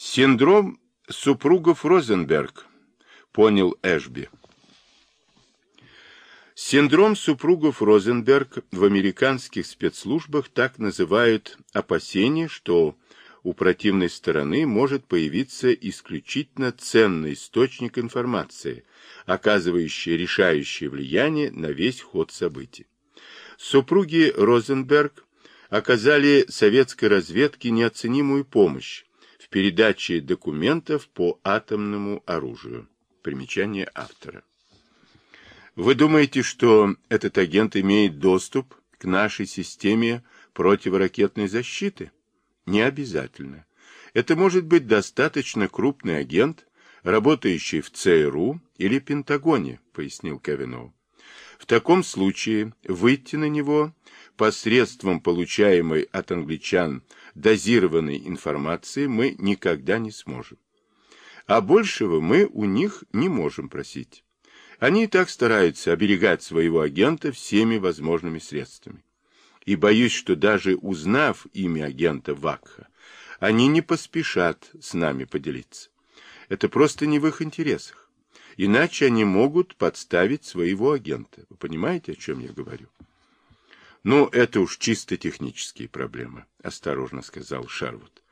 Синдром супругов Розенберг, понял Эшби. Синдром супругов Розенберг в американских спецслужбах так называют опасение, что у противной стороны может появиться исключительно ценный источник информации, оказывающий решающее влияние на весь ход событий. Супруги Розенберг оказали советской разведке неоценимую помощь в передаче документов по атомному оружию. Примечание автора. Вы думаете, что этот агент имеет доступ к нашей системе противоракетной защиты? Не обязательно. Это может быть достаточно крупный агент, работающий в ЦРУ или Пентагоне, пояснил Кавинов. В таком случае выйти на него посредством получаемой от англичан дозированной информации мы никогда не сможем. А большего мы у них не можем просить. Они и так стараются оберегать своего агента всеми возможными средствами и боюсь, что даже узнав имя агента Вакха, они не поспешат с нами поделиться. Это просто не в их интересах. Иначе они могут подставить своего агента. Вы понимаете, о чем я говорю? Ну, это уж чисто технические проблемы, осторожно сказал Шарвуд.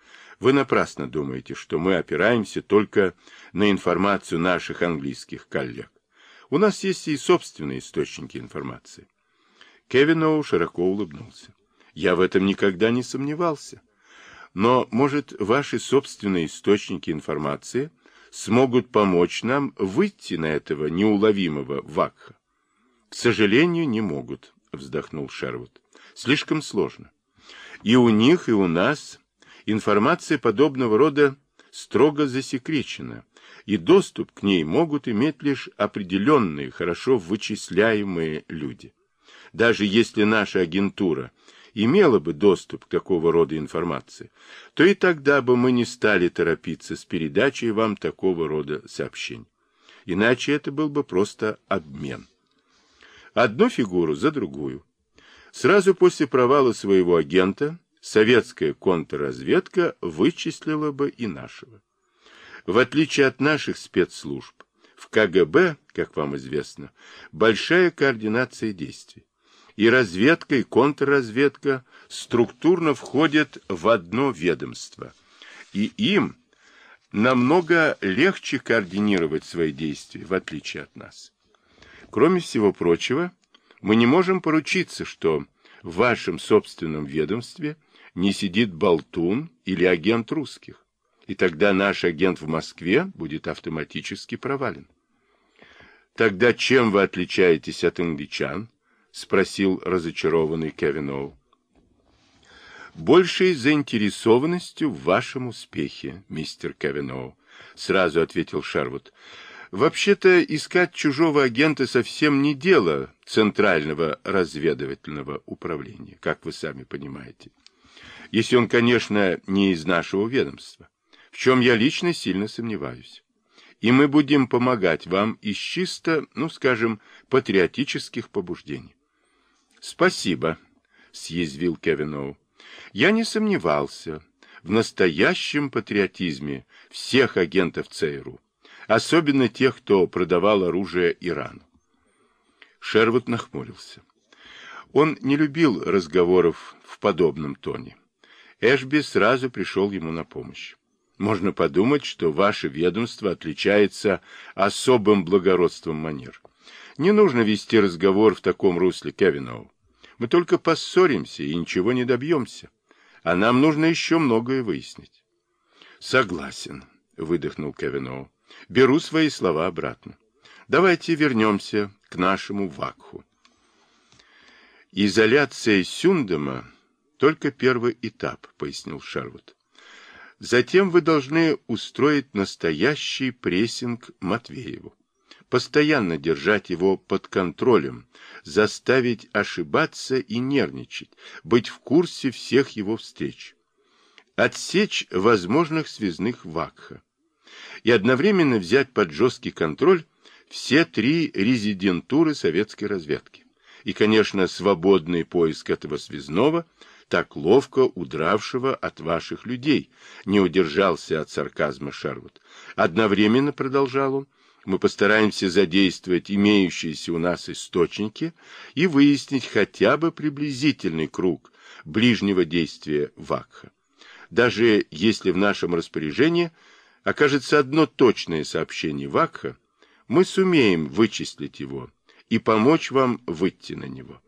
Вы напрасно думаете, что мы опираемся только на информацию наших английских коллег. У нас есть и собственные источники информации. Кевиноу широко улыбнулся. Я в этом никогда не сомневался. Но, может, ваши собственные источники информации смогут помочь нам выйти на этого неуловимого Вакха? К сожалению, не могут, вздохнул Шервуд. Слишком сложно. И у них, и у нас информация подобного рода строго засекречена, и доступ к ней могут иметь лишь определенные, хорошо вычисляемые люди даже если наша агентура имела бы доступ к такого рода информации, то и тогда бы мы не стали торопиться с передачей вам такого рода сообщений. Иначе это был бы просто обмен. Одну фигуру за другую. Сразу после провала своего агента советская контрразведка вычислила бы и нашего. В отличие от наших спецслужб, в КГБ, как вам известно, большая координация действий и разведка, и контрразведка структурно входят в одно ведомство, и им намного легче координировать свои действия, в отличие от нас. Кроме всего прочего, мы не можем поручиться, что в вашем собственном ведомстве не сидит болтун или агент русских, и тогда наш агент в Москве будет автоматически провален. Тогда чем вы отличаетесь от англичан? — спросил разочарованный Кевиноу. «Большей заинтересованностью в вашем успехе, мистер Кевиноу», — сразу ответил Шарвуд. «Вообще-то искать чужого агента совсем не дело Центрального разведывательного управления, как вы сами понимаете. Если он, конечно, не из нашего ведомства, в чем я лично сильно сомневаюсь. И мы будем помогать вам из чисто, ну, скажем, патриотических побуждений. Спасибо, съязвил Кевиноу. Я не сомневался в настоящем патриотизме всех агентов ЦРУ, особенно тех, кто продавал оружие Ирану. Шервуд нахмурился. Он не любил разговоров в подобном тоне. Эшби сразу пришел ему на помощь. Можно подумать, что ваше ведомство отличается особым благородством манер. Не нужно вести разговор в таком русле, Кевиноу. Мы только поссоримся и ничего не добьемся. А нам нужно еще многое выяснить. Согласен, выдохнул Кевиноу. Беру свои слова обратно. Давайте вернемся к нашему Вакху. Изоляция Сюндема только первый этап, пояснил Шарвуд. Затем вы должны устроить настоящий прессинг Матвееву постоянно держать его под контролем, заставить ошибаться и нервничать, быть в курсе всех его встреч, отсечь возможных связных вакха и одновременно взять под жесткий контроль все три резидентуры советской разведки. И, конечно, свободный поиск этого связного так ловко удравшего от ваших людей, не удержался от сарказма Шервуд. Одновременно, продолжал он, мы постараемся задействовать имеющиеся у нас источники и выяснить хотя бы приблизительный круг ближнего действия Вакха. Даже если в нашем распоряжении окажется одно точное сообщение Вакха, мы сумеем вычислить его и помочь вам выйти на него.